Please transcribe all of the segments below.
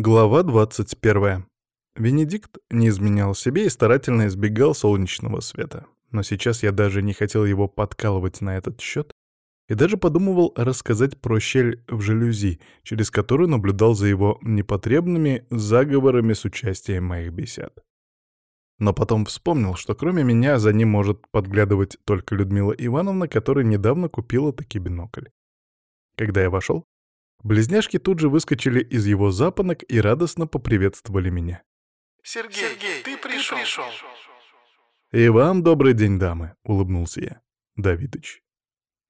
Глава 21. Венедикт не изменял себе и старательно избегал солнечного света. Но сейчас я даже не хотел его подкалывать на этот счет и даже подумывал рассказать про щель в жалюзи, через которую наблюдал за его непотребными заговорами с участием моих бесед. Но потом вспомнил, что кроме меня за ним может подглядывать только Людмила Ивановна, которая недавно купила таки бинокль. Когда я вошел, близняшки тут же выскочили из его запонок и радостно поприветствовали меня. «Сергей, Сергей ты, пришел. пришел!» «И вам добрый день, дамы!» — улыбнулся я. «Давидыч,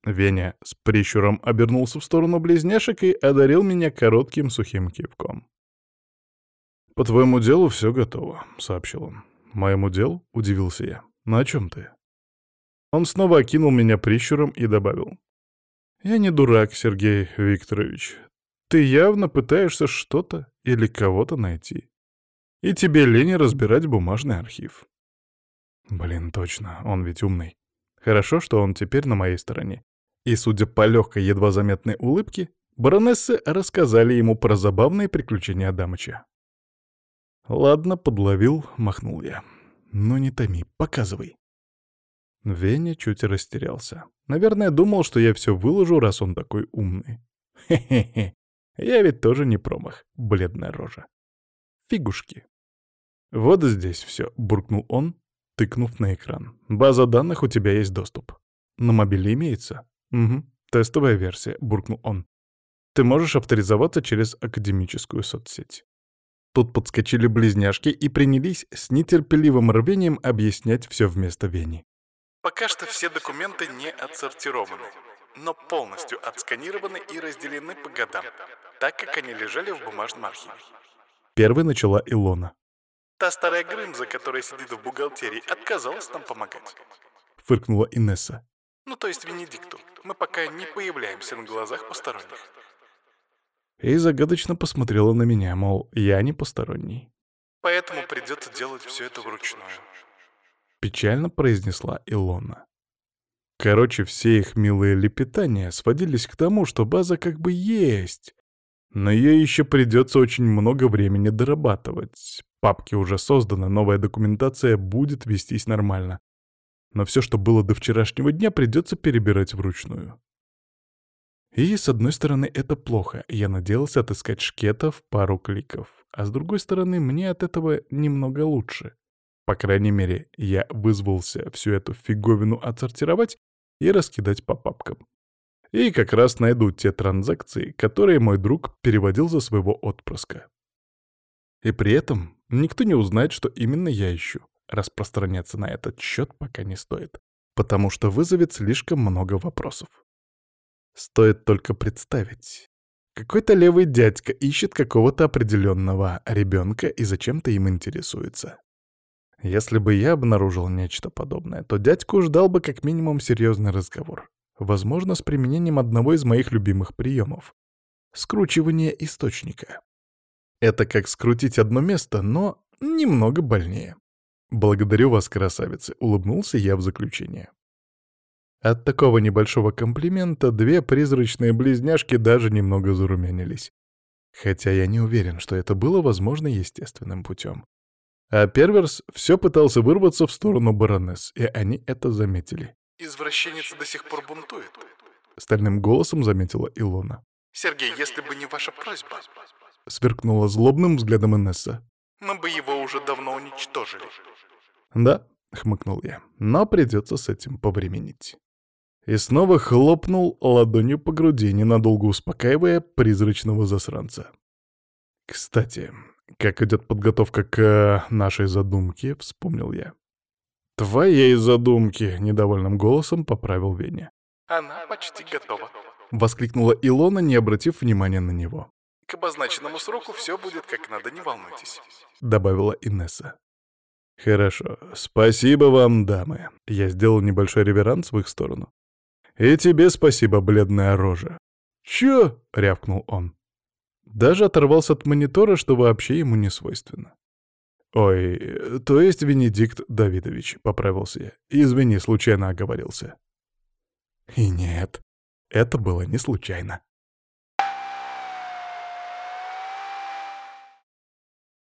Веня с прищуром обернулся в сторону близняшек и одарил меня коротким сухим кивком. «По твоему делу все готово», — сообщил он. «Моему делу?» — удивился я. «На чем ты?» Он снова окинул меня прищуром и добавил. «Я не дурак, Сергей Викторович. Ты явно пытаешься что-то или кого-то найти. И тебе лень разбирать бумажный архив». Блин, точно, он ведь умный. Хорошо, что он теперь на моей стороне. И, судя по легкой, едва заметной улыбке, баронессы рассказали ему про забавные приключения Адамыча. «Ладно, подловил», — махнул я. «Ну не томи, показывай». Веня чуть растерялся. Наверное, думал, что я все выложу, раз он такой умный. Хе-хе-хе. Я ведь тоже не промах, бледная рожа. Фигушки. «Вот здесь все», — буркнул он, тыкнув на экран. «База данных у тебя есть доступ. На мобиле имеется?» «Угу, тестовая версия», — буркнул он. «Ты можешь авторизоваться через академическую соцсеть». Тут подскочили близняшки и принялись с нетерпеливым рвением объяснять все вместо Вени. «Пока что все документы не отсортированы, но полностью отсканированы и разделены по годам, так как они лежали в бумажном архиве». Первой начала Илона. «Та старая Грымза, которая сидит в бухгалтерии, отказалась нам помогать». Фыркнула Инесса. Ну, то есть Венедикту. Мы пока не появляемся на глазах посторонних. И загадочно посмотрела на меня, мол, я не посторонний. Поэтому придется делать все это вручную. Печально произнесла Илона. Короче, все их милые лепетания сводились к тому, что база как бы есть, но ее еще придется очень много времени дорабатывать. Папки уже созданы, новая документация будет вестись нормально но все, что было до вчерашнего дня, придется перебирать вручную. И, с одной стороны, это плохо, я надеялся отыскать шкета в пару кликов, а с другой стороны, мне от этого немного лучше. По крайней мере, я вызвался всю эту фиговину отсортировать и раскидать по папкам. И как раз найду те транзакции, которые мой друг переводил за своего отпрыска. И при этом никто не узнает, что именно я ищу. Распространяться на этот счет пока не стоит, потому что вызовет слишком много вопросов. Стоит только представить. Какой-то левый дядька ищет какого-то определенного ребенка и зачем-то им интересуется. Если бы я обнаружил нечто подобное, то дядьку ждал бы как минимум серьезный разговор. Возможно, с применением одного из моих любимых приемов — скручивание источника. Это как скрутить одно место, но немного больнее. «Благодарю вас, красавицы», — улыбнулся я в заключение. От такого небольшого комплимента две призрачные близняшки даже немного зарумянились. Хотя я не уверен, что это было возможно естественным путем. А Перверс все пытался вырваться в сторону баронесс, и они это заметили. «Извращенец до сих пор бунтует», — стальным голосом заметила Илона. «Сергей, если бы не ваша просьба...» — сверкнула злобным взглядом Инесса. «Мы бы его уже давно уничтожили». «Да», — хмыкнул я, — «но придется с этим повременить». И снова хлопнул ладонью по груди, ненадолго успокаивая призрачного засранца. «Кстати, как идет подготовка к э, нашей задумке?» — вспомнил я. «Твоей задумки!» — недовольным голосом поправил Веня. «Она почти готова», — воскликнула Илона, не обратив внимания на него. «К обозначенному сроку все будет как надо, не волнуйтесь», — добавила Инесса. «Хорошо. Спасибо вам, дамы». Я сделал небольшой реверанс в их сторону. «И тебе спасибо, бледная рожа». «Чё?» — рявкнул он. Даже оторвался от монитора, что вообще ему не свойственно. «Ой, то есть Венедикт Давидович», — поправился я. «Извини, случайно оговорился». И нет, это было не случайно.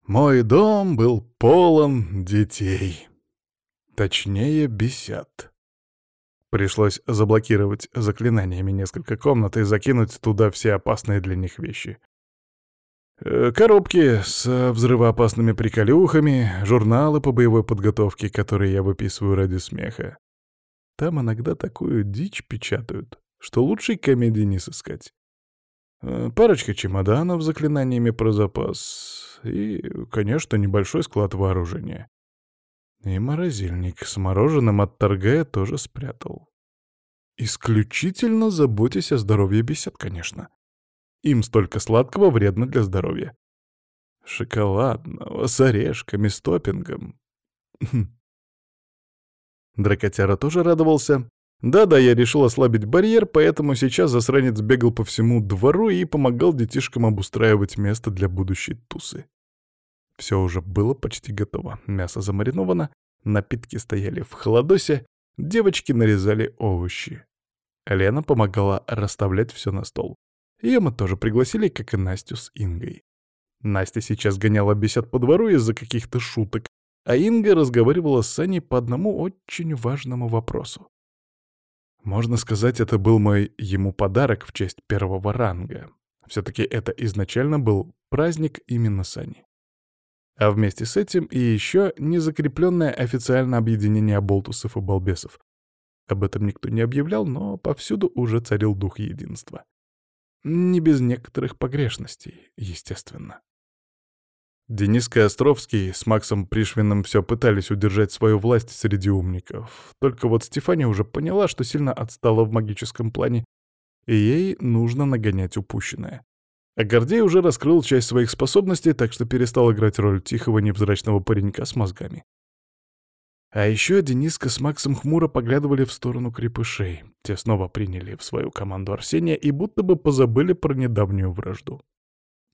Мой дом был полон детей. Точнее, бесед. Пришлось заблокировать заклинаниями несколько комнат и закинуть туда все опасные для них вещи. Э, коробки с взрывоопасными приколюхами, журналы по боевой подготовке, которые я выписываю ради смеха. Там иногда такую дичь печатают, что лучшей комедии не сыскать. Э, парочка чемоданов с заклинаниями про запас и, конечно, небольшой склад вооружения. И морозильник с мороженым от торгая тоже спрятал. Исключительно заботясь о здоровье бесед, конечно. Им столько сладкого вредно для здоровья. Шоколадного, с орешками, с топпингом. Дракотяра тоже радовался. Да-да, я решил ослабить барьер, поэтому сейчас засранец бегал по всему двору и помогал детишкам обустраивать место для будущей тусы. Все уже было почти готово. Мясо замариновано, напитки стояли в холодосе, девочки нарезали овощи. Лена помогала расставлять все на стол. Ее мы тоже пригласили, как и Настю с Ингой. Настя сейчас гоняла бесед по двору из-за каких-то шуток, а Инга разговаривала с Саней по одному очень важному вопросу. Можно сказать, это был мой ему подарок в честь первого ранга. Все-таки это изначально был праздник именно Сани. А вместе с этим и еще незакрепленное официально объединение болтусов и балбесов. Об этом никто не объявлял, но повсюду уже царил дух единства. Не без некоторых погрешностей, естественно. Дениска Островский с Максом Пришвиным все пытались удержать свою власть среди умников. Только вот Стефания уже поняла, что сильно отстала в магическом плане, и ей нужно нагонять упущенное. А Гордей уже раскрыл часть своих способностей, так что перестал играть роль тихого невзрачного паренька с мозгами. А еще Дениска с Максом хмуро поглядывали в сторону крепышей. Те снова приняли в свою команду Арсения и будто бы позабыли про недавнюю вражду.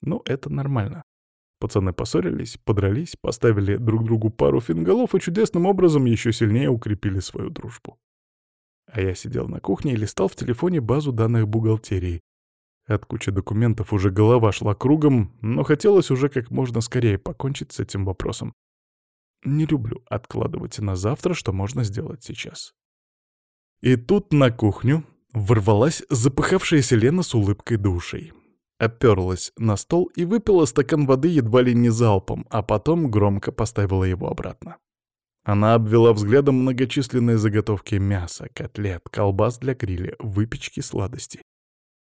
Ну, это нормально. Пацаны поссорились, подрались, поставили друг другу пару фингалов и чудесным образом еще сильнее укрепили свою дружбу. А я сидел на кухне и листал в телефоне базу данных бухгалтерии, от кучи документов уже голова шла кругом, но хотелось уже как можно скорее покончить с этим вопросом. Не люблю откладывать на завтра, что можно сделать сейчас. И тут на кухню ворвалась запыхавшаяся Лена с улыбкой душей. Оперлась на стол и выпила стакан воды едва ли не залпом, а потом громко поставила его обратно. Она обвела взглядом многочисленные заготовки мяса, котлет, колбас для гриля, выпечки, сладости.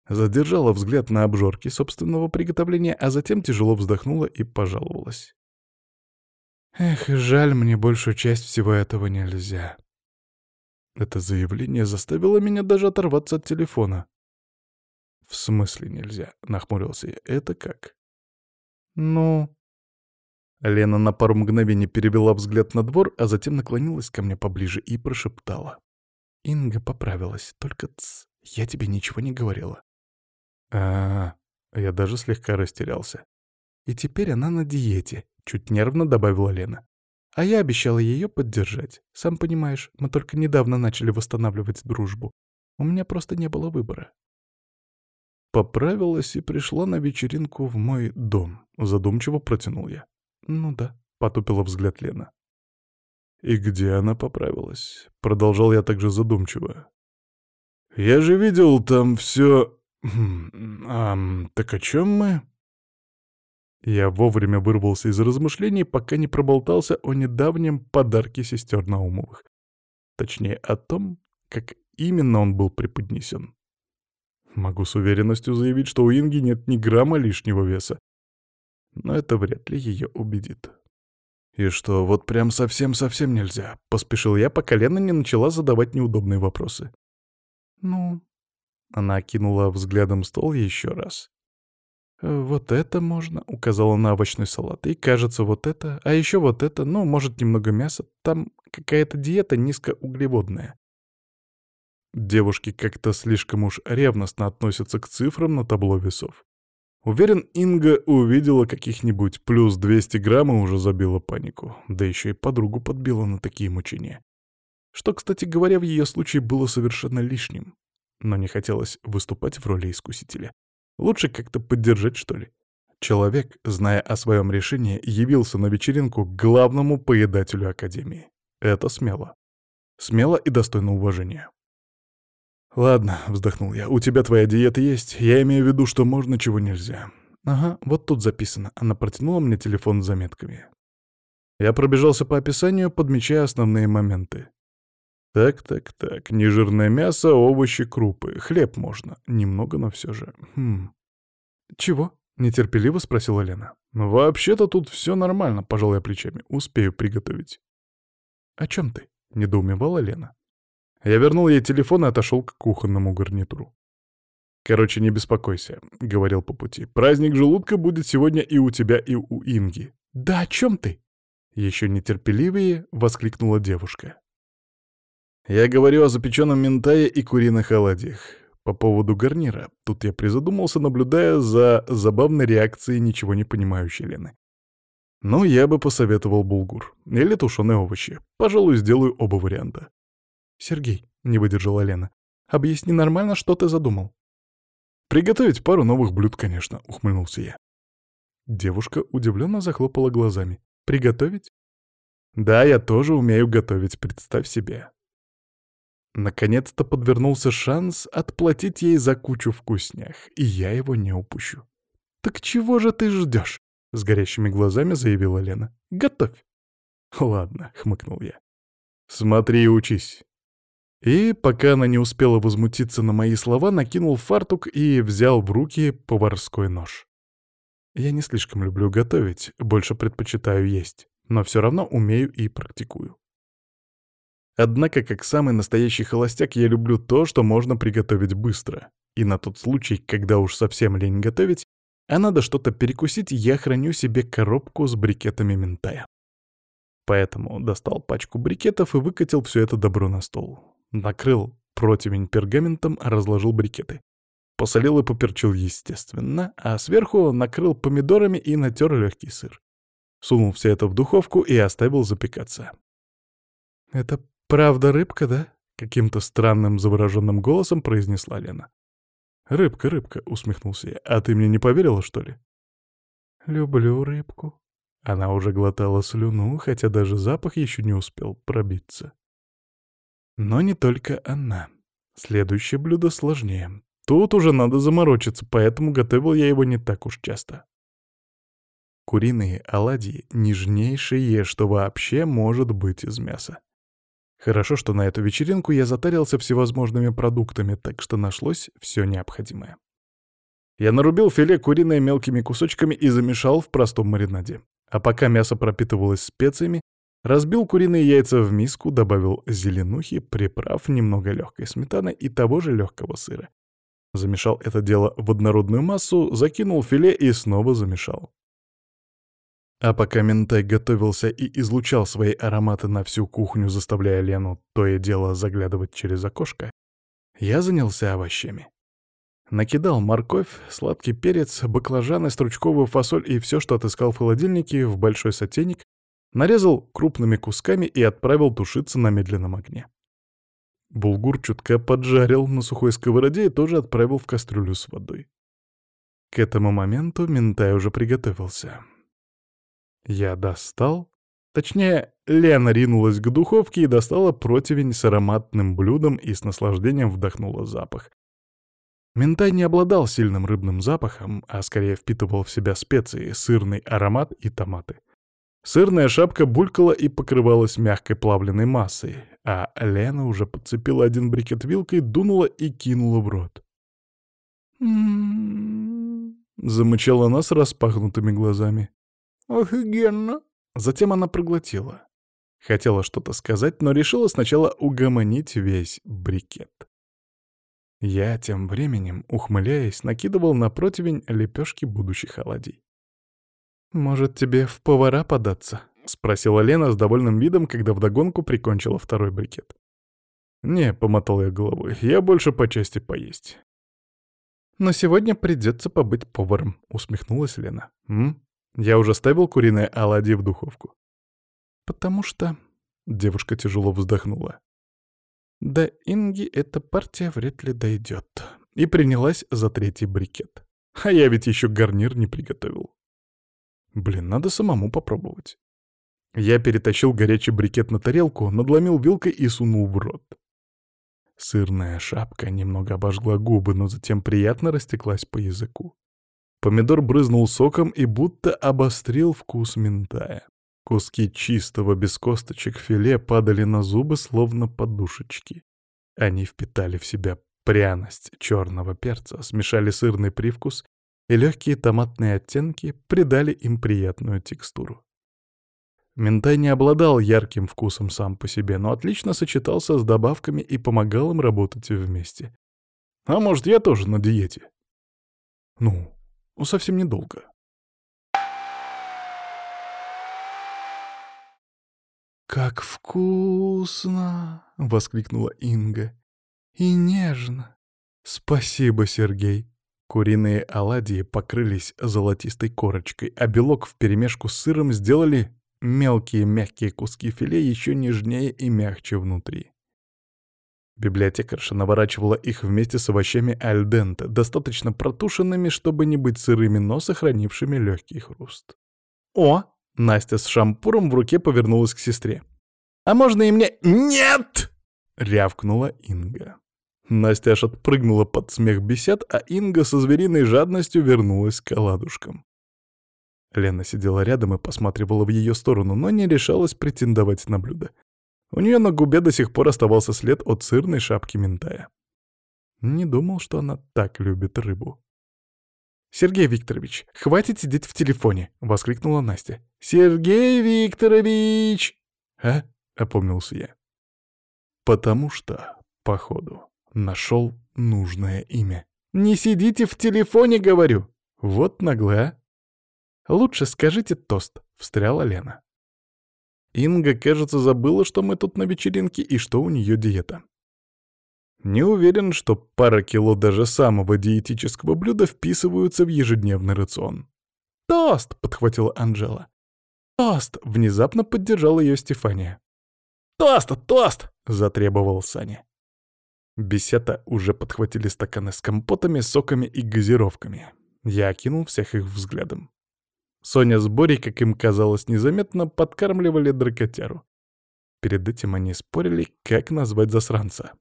Задержала взгляд на обжорки собственного приготовления, а затем тяжело вздохнула и пожаловалась. «Эх, жаль, мне большую часть всего этого нельзя». Это заявление заставило меня даже оторваться от телефона. «В смысле нельзя?» — нахмурился я. «Это как?» «Ну...» Лена на пару мгновений перевела взгляд на двор, а затем наклонилась ко мне поближе и прошептала. «Инга поправилась, только ц, я тебе ничего не говорила а, Я даже слегка растерялся. «И теперь она на диете», — чуть нервно добавила Лена. «А я обещала ее поддержать. Сам понимаешь, мы только недавно начали восстанавливать дружбу. У меня просто не было выбора». Поправилась и пришла на вечеринку в мой дом. Задумчиво протянул я. «Ну да», — потупила взгляд Лена. «И где она поправилась?» — продолжал я также задумчиво. «Я же видел там все «А, так о чем мы?» Я вовремя вырвался из размышлений, пока не проболтался о недавнем подарке сестер Наумовых. Точнее, о том, как именно он был преподнесен. Могу с уверенностью заявить, что у Инги нет ни грамма лишнего веса. Но это вряд ли ее убедит. «И что, вот прям совсем-совсем нельзя?» — поспешил я, пока Лена не начала задавать неудобные вопросы. «Ну, она окинула взглядом стол еще раз. «Э, «Вот это можно», — указала на овощной салат. «И, кажется, вот это, а еще вот это, ну, может, немного мяса. Там какая-то диета низкоуглеводная». Девушки как-то слишком уж ревностно относятся к цифрам на табло весов. Уверен, Инга увидела каких-нибудь плюс 200 грамм и уже забила панику. Да еще и подругу подбила на такие мучения. Что, кстати говоря, в ее случае было совершенно лишним но не хотелось выступать в роли искусителя. Лучше как-то поддержать, что ли. Человек, зная о своем решении, явился на вечеринку к главному поедателю Академии. Это смело. Смело и достойно уважения. «Ладно», — вздохнул я, — «у тебя твоя диета есть. Я имею в виду, что можно, чего нельзя». «Ага, вот тут записано». Она протянула мне телефон с заметками. Я пробежался по описанию, подмечая основные моменты. Так, так, так. Нежирное мясо, овощи, крупы. Хлеб можно. Немного, но все же. Хм. Чего? Нетерпеливо спросила Лена. Вообще-то тут все нормально, пожал я плечами. Успею приготовить. О чем ты? Недоумевала Лена. Я вернул ей телефон и отошел к кухонному гарнитуру. «Короче, не беспокойся», — говорил по пути. «Праздник желудка будет сегодня и у тебя, и у Инги». «Да о чем ты?» Еще нетерпеливее воскликнула девушка. Я говорю о запеченном ментае и куриных оладьях. По поводу гарнира. Тут я призадумался, наблюдая за забавной реакцией ничего не понимающей Лены. Но я бы посоветовал булгур. Или тушеные овощи. Пожалуй, сделаю оба варианта. «Сергей», — не выдержала Лена, — «объясни нормально, что ты задумал». «Приготовить пару новых блюд, конечно», — ухмыльнулся я. Девушка удивленно захлопала глазами. «Приготовить?» «Да, я тоже умею готовить, представь себе». Наконец-то подвернулся шанс отплатить ей за кучу вкуснях, и я его не упущу. «Так чего же ты ждешь?» — с горящими глазами заявила Лена. «Готовь!» «Ладно», — хмыкнул я. «Смотри и учись». И, пока она не успела возмутиться на мои слова, накинул фартук и взял в руки поварской нож. Я не слишком люблю готовить, больше предпочитаю есть, но все равно умею и практикую. Однако, как самый настоящий холостяк, я люблю то, что можно приготовить быстро. И на тот случай, когда уж совсем лень готовить, а надо что-то перекусить, я храню себе коробку с брикетами ментая. Поэтому достал пачку брикетов и выкатил все это добро на стол. Накрыл противень пергаментом, разложил брикеты. Посолил и поперчил, естественно, а сверху накрыл помидорами и натер легкий сыр. Сунул все это в духовку и оставил запекаться. «Это «Правда рыбка, да?» — каким-то странным завороженным голосом произнесла Лена. «Рыбка, рыбка», — усмехнулся я. «А ты мне не поверила, что ли?» «Люблю рыбку». Она уже глотала слюну, хотя даже запах еще не успел пробиться. Но не только она. Следующее блюдо сложнее. Тут уже надо заморочиться, поэтому готовил я его не так уж часто. Куриные оладьи — нежнейшее, что вообще может быть из мяса. Хорошо, что на эту вечеринку я затарился всевозможными продуктами, так что нашлось все необходимое. Я нарубил филе куриное мелкими кусочками и замешал в простом маринаде. А пока мясо пропитывалось специями, разбил куриные яйца в миску, добавил зеленухи, приправ, немного легкой сметаны и того же легкого сыра. Замешал это дело в однородную массу, закинул филе и снова замешал. А пока Ментай готовился и излучал свои ароматы на всю кухню, заставляя Лену то и дело заглядывать через окошко, я занялся овощами. Накидал морковь, сладкий перец, баклажаны, стручковую фасоль и все, что отыскал в холодильнике, в большой сотейник, нарезал крупными кусками и отправил тушиться на медленном огне. Булгур чутка поджарил на сухой сковороде и тоже отправил в кастрюлю с водой. К этому моменту Ментай уже приготовился. Я достал. Точнее, Лена ринулась к духовке и достала противень с ароматным блюдом и с наслаждением вдохнула запах. Ментай не обладал сильным рыбным запахом, а скорее впитывал в себя специи, сырный аромат и томаты. Сырная шапка булькала и покрывалась мягкой плавленной массой, а Лена уже подцепила один брикет вилкой, дунула и кинула в рот. «М-м-м», замычала она с распахнутыми глазами. «Офигенно!» Затем она проглотила. Хотела что-то сказать, но решила сначала угомонить весь брикет. Я тем временем, ухмыляясь, накидывал на противень лепешки будущих оладий. «Может, тебе в повара податься?» — спросила Лена с довольным видом, когда вдогонку прикончила второй брикет. «Не», — помотал я головой, — «я больше по части поесть». «Но сегодня придется побыть поваром», — усмехнулась Лена. «М? Я уже ставил куриные оладьи в духовку. Потому что... Девушка тяжело вздохнула. До Инги эта партия вряд ли дойдет. И принялась за третий брикет. А я ведь еще гарнир не приготовил. Блин, надо самому попробовать. Я перетащил горячий брикет на тарелку, надломил вилкой и сунул в рот. Сырная шапка немного обожгла губы, но затем приятно растеклась по языку. Помидор брызнул соком и будто обострил вкус ментая. Куски чистого без косточек филе падали на зубы, словно подушечки. Они впитали в себя пряность черного перца, смешали сырный привкус, и легкие томатные оттенки придали им приятную текстуру. Ментай не обладал ярким вкусом сам по себе, но отлично сочетался с добавками и помогал им работать вместе. А может, я тоже на диете? Ну, совсем недолго. «Как вкусно!» — воскликнула Инга. «И нежно! Спасибо, Сергей!» Куриные оладьи покрылись золотистой корочкой, а белок вперемешку с сыром сделали мелкие мягкие куски филе еще нежнее и мягче внутри. Библиотекарша наворачивала их вместе с овощами альдента, достаточно протушенными, чтобы не быть сырыми, но сохранившими легкий хруст. «О!» — Настя с шампуром в руке повернулась к сестре. «А можно и мне...» «Нет!» — рявкнула Инга. Настя аж отпрыгнула под смех бесед, а Инга со звериной жадностью вернулась к оладушкам. Лена сидела рядом и посматривала в ее сторону, но не решалась претендовать на блюдо. У нее на губе до сих пор оставался след от сырной шапки ментая. Не думал, что она так любит рыбу. «Сергей Викторович, хватит сидеть в телефоне!» — воскликнула Настя. «Сергей Викторович!» «А?» — опомнился я. «Потому что, походу, нашел нужное имя. Не сидите в телефоне, говорю! Вот наглая!» «Лучше скажите тост», — встряла Лена. Инга, кажется, забыла, что мы тут на вечеринке и что у нее диета. Не уверен, что пара кило даже самого диетического блюда вписываются в ежедневный рацион. «Тост!» — подхватила Анжела. «Тост!» — внезапно поддержала ее Стефания. «Тост! Тост!» — затребовал Саня. Бесята уже подхватили стаканы с компотами, соками и газировками. Я окинул всех их взглядом. Соня с Борей, как им казалось незаметно, подкармливали дракотяру. Перед этим они спорили, как назвать засранца.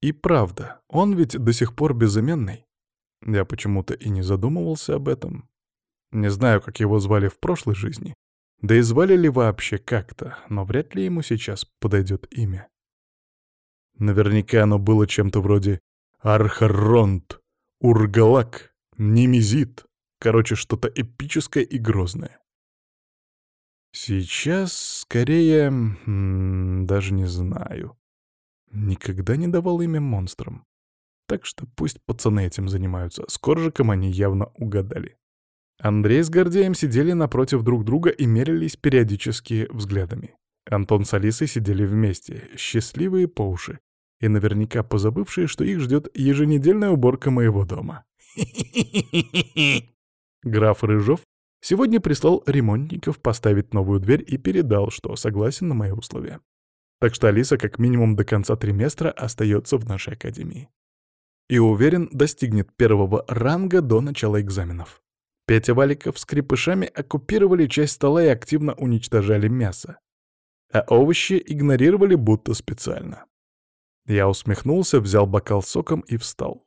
И правда, он ведь до сих пор безыменный. Я почему-то и не задумывался об этом. Не знаю, как его звали в прошлой жизни. Да и звали ли вообще как-то, но вряд ли ему сейчас подойдет имя. Наверняка оно было чем-то вроде Архаронт, Ургалак, Немезит. Короче, что-то эпическое и грозное. Сейчас, скорее, м -м, даже не знаю. Никогда не давал имя монстрам. Так что пусть пацаны этим занимаются. С Коржиком они явно угадали. Андрей с Гордеем сидели напротив друг друга и мерились периодически взглядами. Антон с Алисой сидели вместе, счастливые по уши, и наверняка позабывшие, что их ждет еженедельная уборка моего дома. Граф Рыжов сегодня прислал ремонтников поставить новую дверь и передал, что согласен на мои условия. Так что Алиса как минимум до конца триместра остается в нашей академии. И уверен, достигнет первого ранга до начала экзаменов. Петя Валиков с крепышами оккупировали часть стола и активно уничтожали мясо. А овощи игнорировали будто специально. Я усмехнулся, взял бокал соком и встал.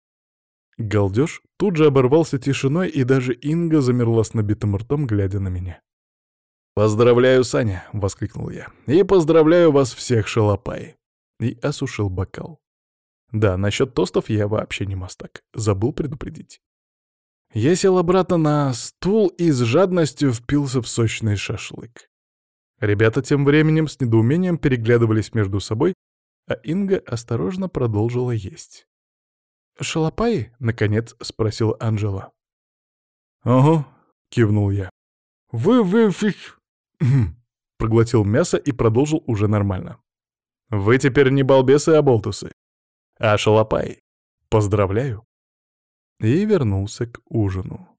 Галдеж тут же оборвался тишиной, и даже Инга замерла с набитым ртом, глядя на меня. «Поздравляю, Саня!» — воскликнул я. «И поздравляю вас всех, шалопай!» И осушил бокал. Да, насчет тостов я вообще не мастак. Забыл предупредить. Я сел обратно на стул и с жадностью впился в сочный шашлык. Ребята тем временем с недоумением переглядывались между собой, а Инга осторожно продолжила есть. «Шалопаи?» — наконец спросил Анжела. «Ага», — кивнул я. «Вы, вы, фиг...» Проглотил мясо и продолжил уже нормально. «Вы теперь не балбесы, а болтусы. А шалопаи. Поздравляю». И вернулся к ужину.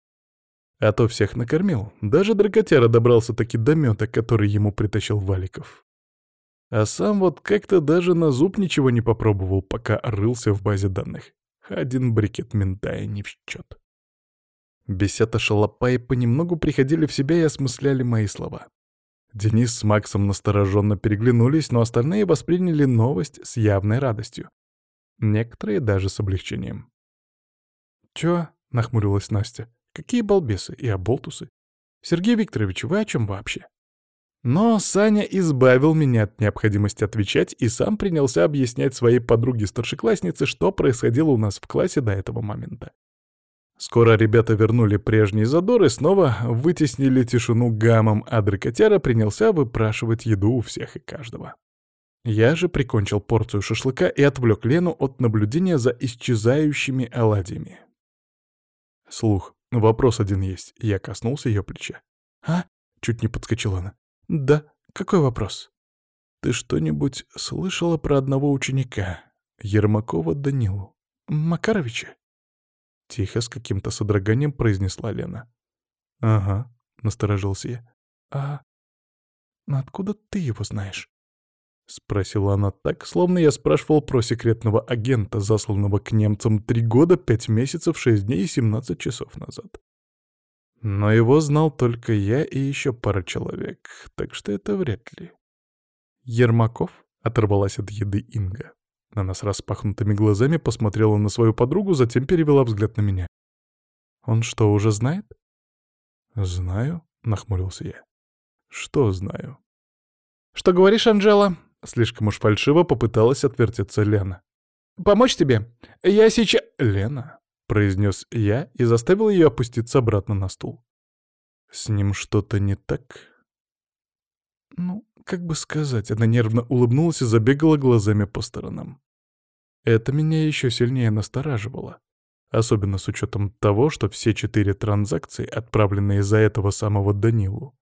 А то всех накормил. Даже дракотяра добрался-таки до мёта, который ему притащил Валиков. А сам вот как-то даже на зуб ничего не попробовал, пока рылся в базе данных. Один брикет ментая не в счет. Бесята шалопаи понемногу приходили в себя и осмысляли мои слова. Денис с Максом настороженно переглянулись, но остальные восприняли новость с явной радостью. Некоторые даже с облегчением. «Чё?» — нахмурилась Настя. «Какие балбесы и оболтусы? Сергей Викторович, вы о чем вообще?» Но Саня избавил меня от необходимости отвечать и сам принялся объяснять своей подруге-старшекласснице, что происходило у нас в классе до этого момента. Скоро ребята вернули прежний задор и снова вытеснили тишину гамом, а дракотяра принялся выпрашивать еду у всех и каждого. Я же прикончил порцию шашлыка и отвлек Лену от наблюдения за исчезающими оладьями. Слух, вопрос один есть. Я коснулся ее плеча. «А?» — чуть не подскочила она. «Да, какой вопрос?» «Ты что-нибудь слышала про одного ученика? Ермакова Данилу? Макаровича?» Тихо, с каким-то содроганием произнесла Лена. «Ага», — насторожился я. «А откуда ты его знаешь?» — спросила она так, словно я спрашивал про секретного агента, засланного к немцам три года, пять месяцев, шесть дней и семнадцать часов назад. Но его знал только я и еще пара человек, так что это вряд ли. «Ермаков?» — оторвалась от еды Инга. Она с распахнутыми глазами посмотрела на свою подругу, затем перевела взгляд на меня. «Он что, уже знает?» «Знаю», — нахмурился я. «Что знаю?» «Что говоришь, Анжела?» Слишком уж фальшиво попыталась отвертеться Лена. «Помочь тебе? Я сейчас...» «Лена?» — произнес я и заставил ее опуститься обратно на стул. «С ним что-то не так?» «Ну, как бы сказать...» Она нервно улыбнулась и забегала глазами по сторонам. Это меня еще сильнее настораживало. Особенно с учетом того, что все четыре транзакции, отправленные за этого самого Данилу,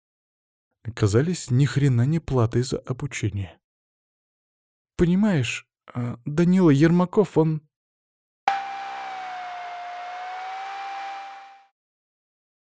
оказались ни хрена не платой за обучение. «Понимаешь, а, Данила Ермаков, он...»